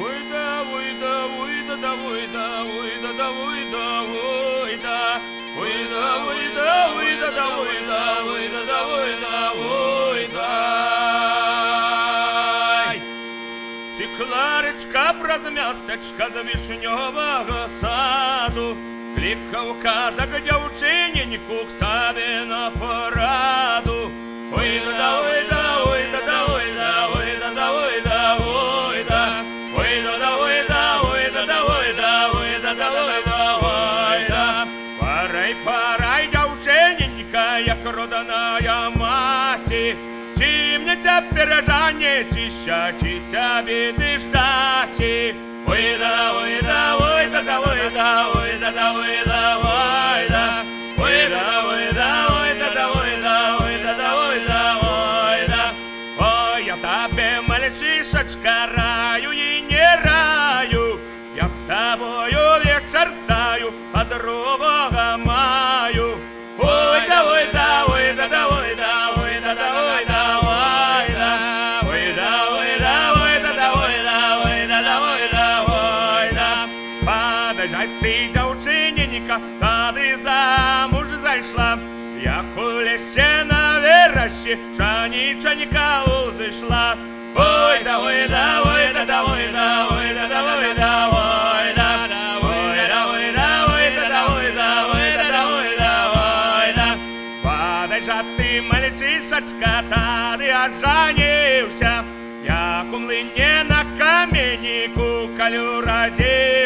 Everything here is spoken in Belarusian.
ой да, ой да, ой да, да, ой да, ой да, да, ой да, ой да. Ой да, ой да, ой да, да, ой да, ой да, да, ой да, ой да. Цікларочка праз мястачка за вішньового саду, клікав казак дзяўчыненьку к сабе на Парай парай дзяўчыненька як роданая маці Ці мне цяпер жане ціща ці цябе ты ждаці Ой да ой да ой да да ой да ой да да ой да ой да Ой да ой да ой да да ой да ой да да ой да ой да Ой, я тебе мальчишечка раю и не раю Я с тобою вечер стаю, подруга маю Да ой да ой да ой да ой да да ой да ой да да ой да дочка тады ажаніўся, як у млыне на каменніку калю радзей.